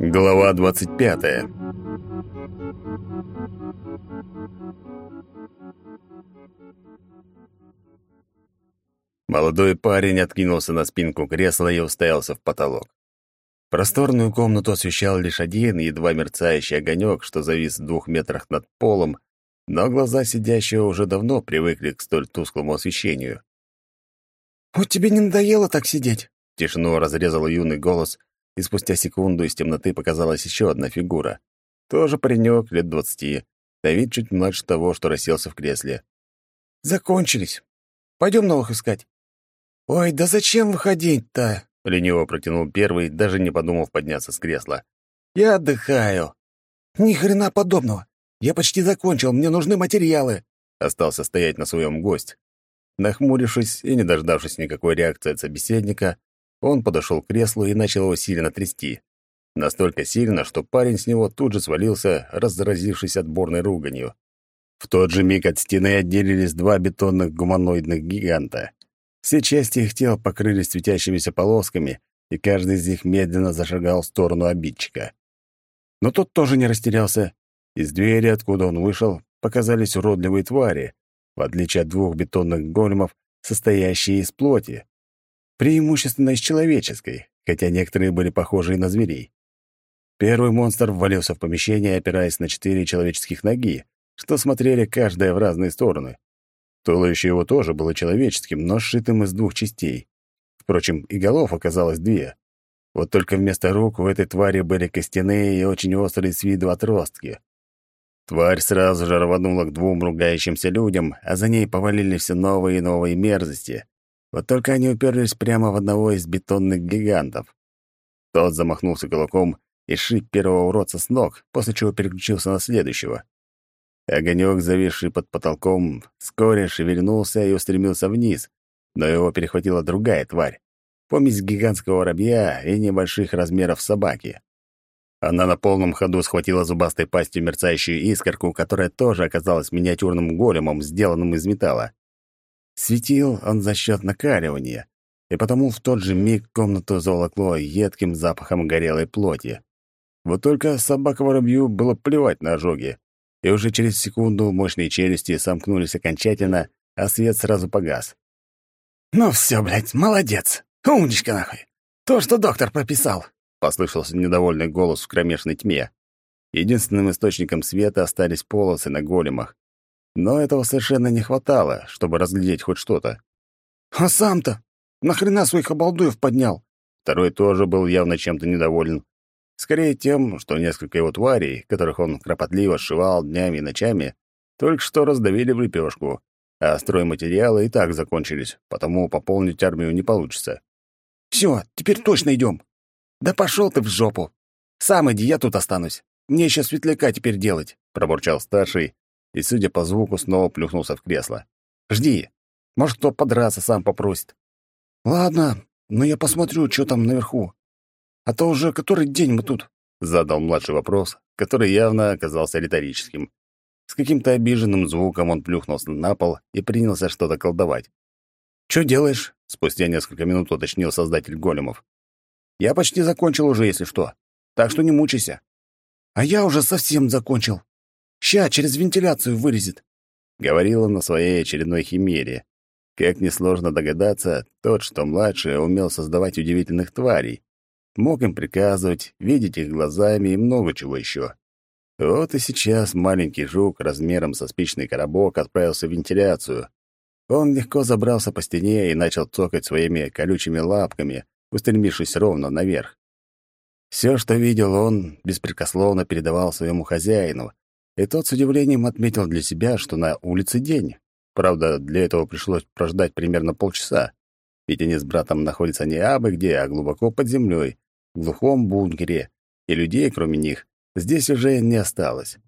Глава двадцать пятая Молодой парень откинулся на спинку кресла и уставился в потолок. Просторную комнату освещал лишь один, едва мерцающий огонек, что завис в двух метрах над полом, но глаза сидящего уже давно привыкли к столь тусклому освещению. «Вот тебе не надоело так сидеть?» Тишину разрезал юный голос, и спустя секунду из темноты показалась еще одна фигура. Тоже паренек лет двадцати, на вид чуть младше того, что расселся в кресле. «Закончились. Пойдем новых искать». «Ой, да зачем выходить-то?» — лениво протянул первый, даже не подумав подняться с кресла. «Я отдыхаю». «Ни хрена подобного. Я почти закончил, мне нужны материалы». Остался стоять на своем гость. Нахмурившись и не дождавшись никакой реакции от собеседника, он подошел к креслу и начал его сильно трясти. Настолько сильно, что парень с него тут же свалился, разразившись отборной руганью. В тот же миг от стены отделились два бетонных гуманоидных гиганта. Все части их тел покрылись светящимися полосками, и каждый из них медленно зашагал в сторону обидчика. Но тот тоже не растерялся. Из двери, откуда он вышел, показались уродливые твари, в отличие от двух бетонных големов, состоящие из плоти. Преимущественно из человеческой, хотя некоторые были похожи и на зверей. Первый монстр ввалился в помещение, опираясь на четыре человеческих ноги, что смотрели каждая в разные стороны. Туловище его тоже было человеческим, но сшитым из двух частей. Впрочем, и голов оказалось две. Вот только вместо рук у этой твари были костяные и очень острые с виду отростки. Тварь сразу же рванула к двум ругающимся людям, а за ней повалили все новые и новые мерзости. Вот только они уперлись прямо в одного из бетонных гигантов. Тот замахнулся кулаком и шип первого уродца с ног, после чего переключился на следующего. Огонек, зависший под потолком, вскоре шевельнулся и устремился вниз, но его перехватила другая тварь. Помесь гигантского воробья и небольших размеров собаки. Она на полном ходу схватила зубастой пастью мерцающую искорку, которая тоже оказалась миниатюрным големом, сделанным из металла. Светил он за счет накаливания, и потому в тот же миг комнату заволокло едким запахом горелой плоти. Вот только собака-воробью было плевать на ожоги и уже через секунду мощные челюсти сомкнулись окончательно, а свет сразу погас. «Ну все, блядь, молодец! Умничка нахуй! То, что доктор прописал!» — послышался недовольный голос в кромешной тьме. Единственным источником света остались полосы на големах. Но этого совершенно не хватало, чтобы разглядеть хоть что-то. «А сам-то? Нахрена своих обалдуев поднял?» Второй тоже был явно чем-то недоволен. Скорее тем, что несколько его тварей, которых он кропотливо сшивал днями и ночами, только что раздавили в лепешку, а стройматериалы и так закончились, потому пополнить армию не получится. «Все, теперь точно идем. «Да пошел ты в жопу! Сам иди, я тут останусь. Мне еще светляка теперь делать», — пробурчал старший, и, судя по звуку, снова плюхнулся в кресло. «Жди. Может, кто подраться сам попросит». «Ладно, но я посмотрю, что там наверху. А то уже который день мы тут?» Задал младший вопрос, который явно оказался риторическим. С каким-то обиженным звуком он плюхнулся на пол и принялся что-то колдовать. «Чё делаешь?» — спустя несколько минут уточнил создатель големов. «Я почти закончил уже, если что. Так что не мучайся». «А я уже совсем закончил. Ща через вентиляцию вылезет», — говорил он на своей очередной химере. Как несложно догадаться, тот, что младший, умел создавать удивительных тварей, мог им приказывать, видеть их глазами и много чего еще. Вот и сейчас маленький жук размером со спичный коробок отправился в вентиляцию. Он легко забрался по стене и начал цокать своими колючими лапками, устремившись ровно наверх. Все, что видел он, беспрекословно передавал своему хозяину, и тот с удивлением отметил для себя, что на улице день. Правда, для этого пришлось прождать примерно полчаса, ведь они с братом находятся не абы где, а глубоко под землей, в глухом бункере, и людей, кроме них, здесь уже не осталось.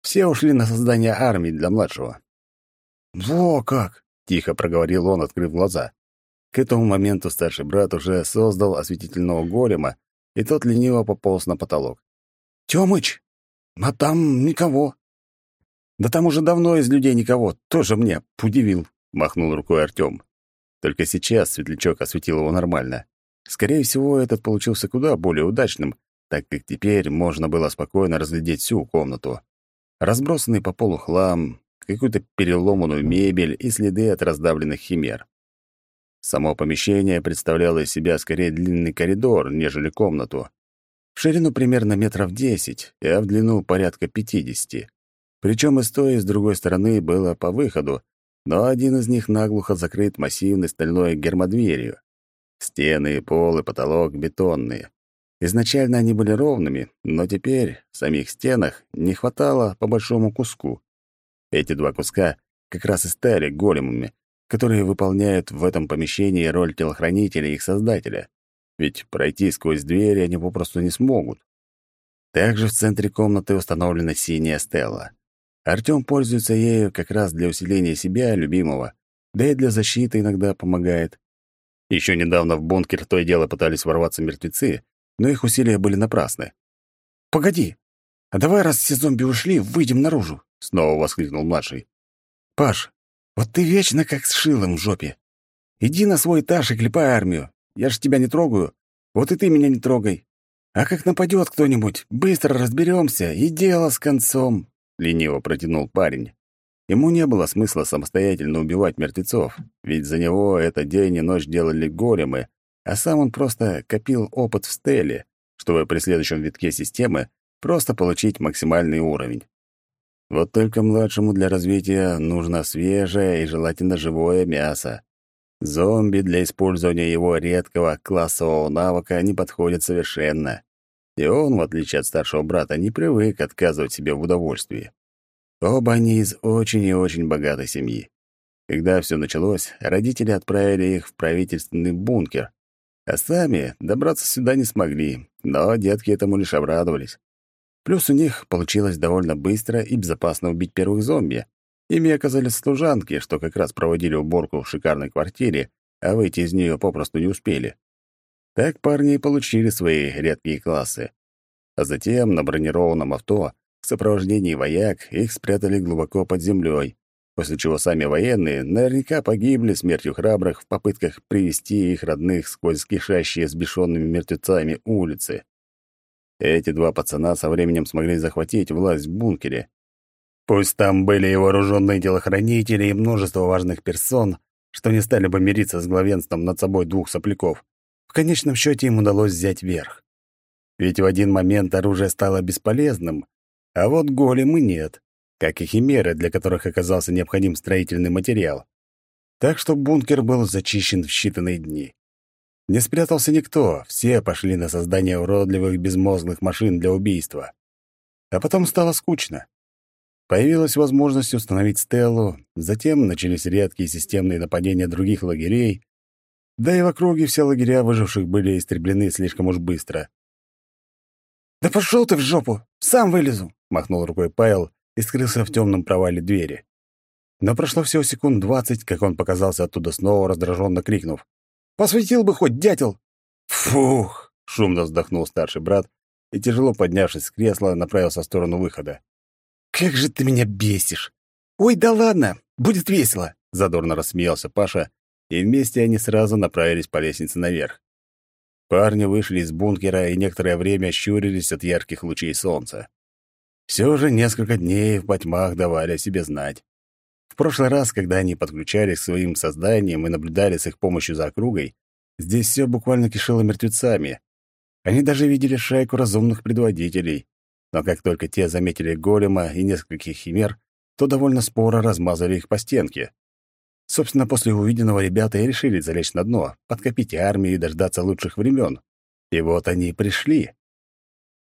Все ушли на создание армии для младшего. «Во как!» — тихо проговорил он, открыв глаза. К этому моменту старший брат уже создал осветительного голема, и тот лениво пополз на потолок. «Тёмыч, а там никого». «Да там уже давно из людей никого, тоже мне удивил», — махнул рукой Артём. Только сейчас светлячок осветил его нормально. Скорее всего, этот получился куда более удачным, так как теперь можно было спокойно разглядеть всю комнату. Разбросанный по полу хлам, какую-то переломанную мебель и следы от раздавленных химер. Само помещение представляло из себя скорее длинный коридор, нежели комнату. В ширину примерно метров десять, а в длину порядка пятидесяти. Причем и с той, и с другой стороны было по выходу, но один из них наглухо закрыт массивной стальной гермодверью. Стены, пол и потолок бетонные. Изначально они были ровными, но теперь в самих стенах не хватало по большому куску. Эти два куска как раз и стали големами, которые выполняют в этом помещении роль телохранителя их создателя. Ведь пройти сквозь двери они попросту не смогут. Также в центре комнаты установлена синяя стела. Артём пользуется ею как раз для усиления себя, любимого, да и для защиты иногда помогает. Еще недавно в бункер то и дело пытались ворваться мертвецы, но их усилия были напрасны. «Погоди! А давай, раз все зомби ушли, выйдем наружу!» — снова воскликнул младший. «Паш, вот ты вечно как с шилом в жопе. Иди на свой этаж и клепай армию. Я ж тебя не трогаю. Вот и ты меня не трогай. А как нападет кто-нибудь, быстро разберемся и дело с концом», — лениво протянул парень. Ему не было смысла самостоятельно убивать мертвецов, ведь за него это день и ночь делали големы, а сам он просто копил опыт в стеле, чтобы при следующем витке системы просто получить максимальный уровень. Вот только младшему для развития нужно свежее и желательно живое мясо. Зомби для использования его редкого классового навыка не подходят совершенно. И он, в отличие от старшего брата, не привык отказывать себе в удовольствии. Оба они из очень и очень богатой семьи. Когда все началось, родители отправили их в правительственный бункер, а сами добраться сюда не смогли, но детки этому лишь обрадовались. Плюс у них получилось довольно быстро и безопасно убить первых зомби. Ими оказались служанки, что как раз проводили уборку в шикарной квартире, а выйти из нее попросту не успели. Так парни и получили свои редкие классы. А затем на бронированном авто в сопровождении вояк их спрятали глубоко под землей, после чего сами военные наверняка погибли смертью храбрых в попытках привести их родных сквозь кишащие сбешенными мертвецами улицы. Эти два пацана со временем смогли захватить власть в бункере. Пусть там были и вооруженные телохранители, и множество важных персон, что не стали бы мириться с главенством над собой двух сопляков, в конечном счете им удалось взять верх. Ведь в один момент оружие стало бесполезным, а вот големы нет как и химеры, для которых оказался необходим строительный материал. Так что бункер был зачищен в считанные дни. Не спрятался никто, все пошли на создание уродливых безмозглых машин для убийства. А потом стало скучно. Появилась возможность установить стелу, затем начались редкие системные нападения других лагерей, да и в округе все лагеря выживших были истреблены слишком уж быстро. «Да пошел ты в жопу! Сам вылезу!» — махнул рукой Павел и скрылся в темном провале двери. Но прошло всего секунд двадцать, как он показался оттуда снова, раздраженно крикнув. «Посветил бы хоть, дятел!» «Фух!» — шумно вздохнул старший брат и, тяжело поднявшись с кресла, направился в сторону выхода. «Как же ты меня бесишь!» «Ой, да ладно! Будет весело!» — задорно рассмеялся Паша, и вместе они сразу направились по лестнице наверх. Парни вышли из бункера и некоторое время щурились от ярких лучей солнца. Все же несколько дней в потьмах давали о себе знать. В прошлый раз, когда они подключались к своим созданиям и наблюдали с их помощью за округой, здесь все буквально кишело мертвецами. Они даже видели шайку разумных предводителей. Но как только те заметили голема и нескольких химер, то довольно споро размазали их по стенке. Собственно, после увиденного ребята и решили залечь на дно, подкопить армию и дождаться лучших времен. И вот они пришли.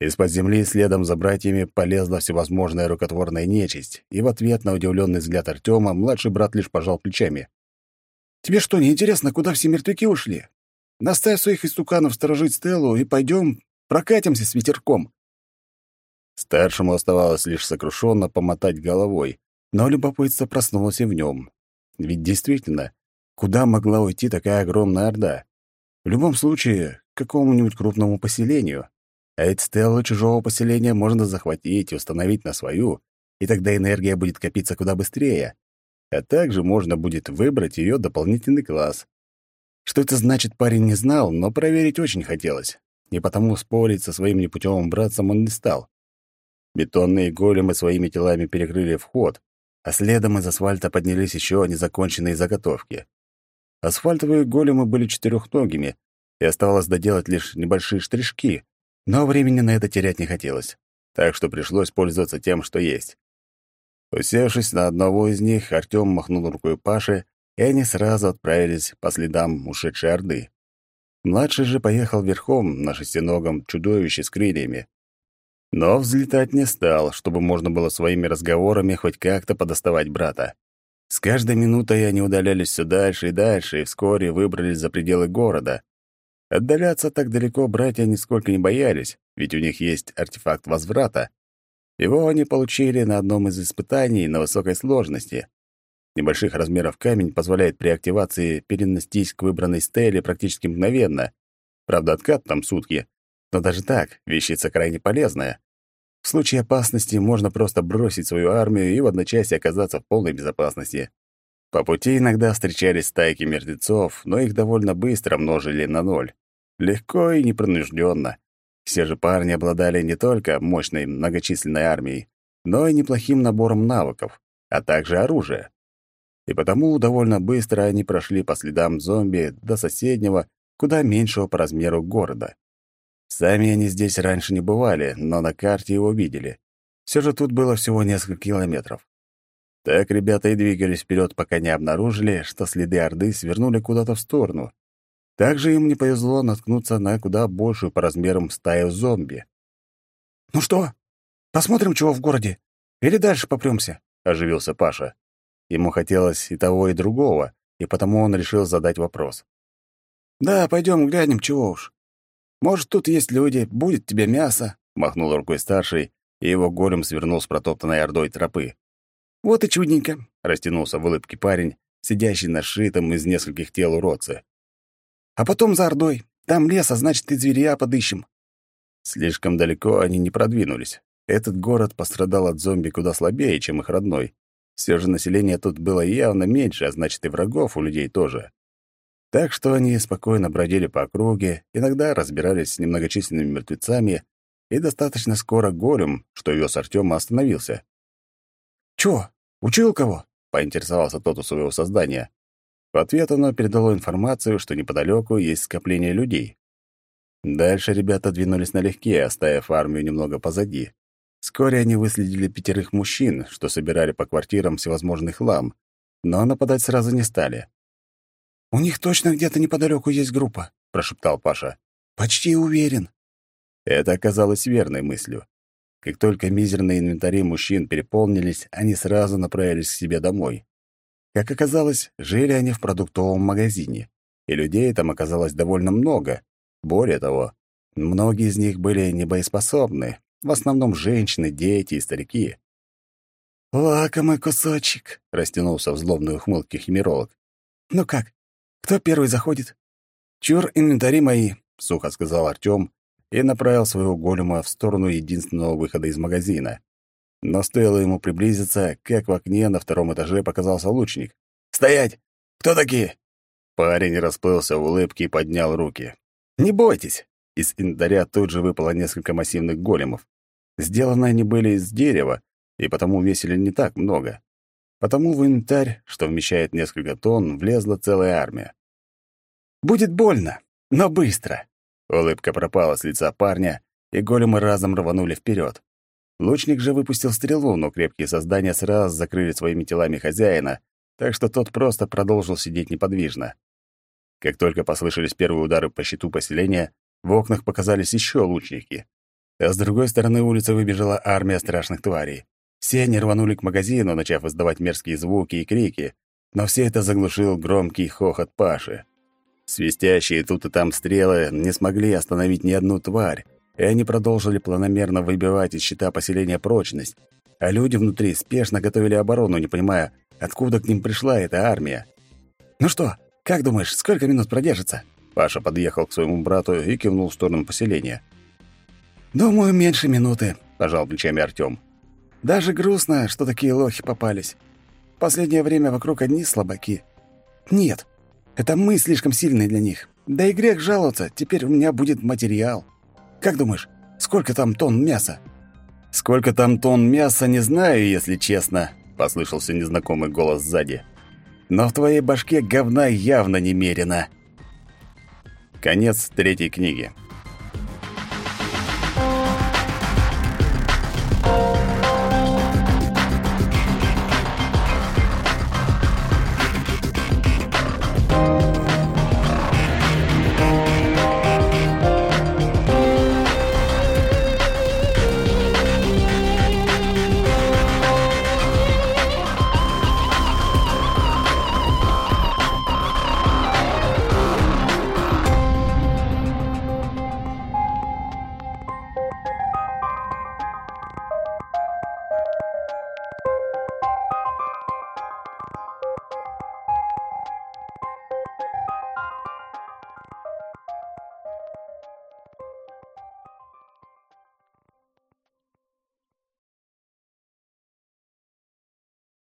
Из-под земли следом за братьями полезла всевозможная рукотворная нечисть, и в ответ на удивленный взгляд Артема младший брат лишь пожал плечами. «Тебе что, не интересно, куда все мертвяки ушли? Наставь своих истуканов сторожить стелу и пойдем прокатимся с ветерком». Старшему оставалось лишь сокрушенно помотать головой, но любопытство проснулось и в нем. Ведь действительно, куда могла уйти такая огромная орда? В любом случае, к какому-нибудь крупному поселению. А ведь стеллу чужого поселения можно захватить и установить на свою, и тогда энергия будет копиться куда быстрее. А также можно будет выбрать ее дополнительный класс. Что это значит, парень не знал, но проверить очень хотелось. И потому спорить со своим непутевым братцем он не стал. Бетонные големы своими телами перекрыли вход, а следом из асфальта поднялись еще незаконченные заготовки. Асфальтовые големы были четырехногими, и оставалось доделать лишь небольшие штришки, но времени на это терять не хотелось, так что пришлось пользоваться тем, что есть. Усевшись на одного из них, Артём махнул рукой Паше, и они сразу отправились по следам ушедшей Орды. Младший же поехал верхом на шестиногом чудовище с крыльями. Но взлетать не стал, чтобы можно было своими разговорами хоть как-то подоставать брата. С каждой минутой они удалялись все дальше и дальше, и вскоре выбрались за пределы города. Отдаляться так далеко братья нисколько не боялись, ведь у них есть артефакт возврата. Его они получили на одном из испытаний на высокой сложности. Небольших размеров камень позволяет при активации перенестись к выбранной стеле практически мгновенно. Правда, откат там сутки, но даже так, вещица крайне полезная. Случае опасности можно просто бросить свою армию и в одночасье оказаться в полной безопасности. По пути иногда встречались стайки мертвецов, но их довольно быстро множили на ноль. Легко и непринужденно. Все же парни обладали не только мощной многочисленной армией, но и неплохим набором навыков, а также оружия. И потому довольно быстро они прошли по следам зомби до соседнего, куда меньшего по размеру города. Сами они здесь раньше не бывали, но на карте его видели. Все же тут было всего несколько километров. Так ребята и двигались вперед, пока не обнаружили, что следы Орды свернули куда-то в сторону. Также им не повезло наткнуться на куда большую по размерам стаю зомби. «Ну что, посмотрим, чего в городе? Или дальше попрёмся?» — оживился Паша. Ему хотелось и того, и другого, и потому он решил задать вопрос. «Да, пойдем глянем, чего уж. Может, тут есть люди, будет тебе мясо», — махнул рукой старший, и его голем свернул с протоптанной ордой тропы. «Вот и чудненько», — растянулся в улыбке парень, сидящий на шитом из нескольких тел уродцы. «А потом за ордой. Там лес, а значит, и зверя подыщем». Слишком далеко они не продвинулись. Этот город пострадал от зомби куда слабее, чем их родной. Все же население тут было явно меньше, а значит, и врагов у людей тоже. Так что они спокойно бродили по округе, иногда разбирались с немногочисленными мертвецами, и достаточно скоро голем, что вез Артема, остановился. «Чё, учил кого?» — поинтересовался тот у своего создания. В ответ оно передало информацию, что неподалеку есть скопление людей. Дальше ребята двинулись налегке, оставив армию немного позади. Вскоре они выследили пятерых мужчин, что собирали по квартирам всевозможный хлам, но нападать сразу не стали. «У них точно где-то неподалеку есть группа», — прошептал Паша. «Почти уверен». Это оказалось верной мыслью. Как только мизерные инвентари мужчин переполнились, они сразу направились к себе домой. Как оказалось, жили они в продуктовом магазине, и людей там оказалось довольно много. Более того, многие из них были небоеспособны, в основном женщины, дети и старики. «Лакомый кусочек», — растянулся в злобной ухмылке химеролог. «Ну как, кто первый заходит? Чур инвентари мои, сухо сказал Артём и направил своего голема в сторону единственного выхода из магазина. Но стоило ему приблизиться, как в окне на втором этаже показался лучник. «Стоять! Кто такие?» Парень расплылся в улыбке и поднял руки. «Не бойтесь!» Из инвентаря тут же выпало несколько массивных големов. Сделаны они были из дерева, и потому весили не так много. Потому в инвентарь, что вмещает несколько тонн, влезла целая армия. «Будет больно, но быстро!» Улыбка пропала с лица парня, и големы разом рванули вперед. Лучник же выпустил стрелу, но крепкие создания сразу закрыли своими телами хозяина, так что тот просто продолжил сидеть неподвижно. Как только послышались первые удары по щиту поселения, в окнах показались еще лучники. А с другой стороны улицы выбежала армия страшных тварей. Все они рванули к магазину, начав издавать мерзкие звуки и крики, но все это заглушил громкий хохот Паши. Свистящие тут и там стрелы не смогли остановить ни одну тварь, и они продолжили планомерно выбивать из щита поселения прочность, а люди внутри спешно готовили оборону, не понимая, откуда к ним пришла эта армия. «Ну что, как думаешь, сколько минут продержится?» Паша подъехал к своему брату и кивнул в сторону поселения. «Думаю, меньше минуты», — пожал плечами Артём. Даже грустно, что такие лохи попались. Последнее время вокруг одни слабаки. Нет, Это мы слишком сильные для них. Да и грех жаловаться, теперь у меня будет материал. Как думаешь, сколько там тонн мяса?» «Сколько там тонн мяса, не знаю, если честно», — послышался незнакомый голос сзади. «Но в твоей башке говна явно немерено». Конец третьей книги.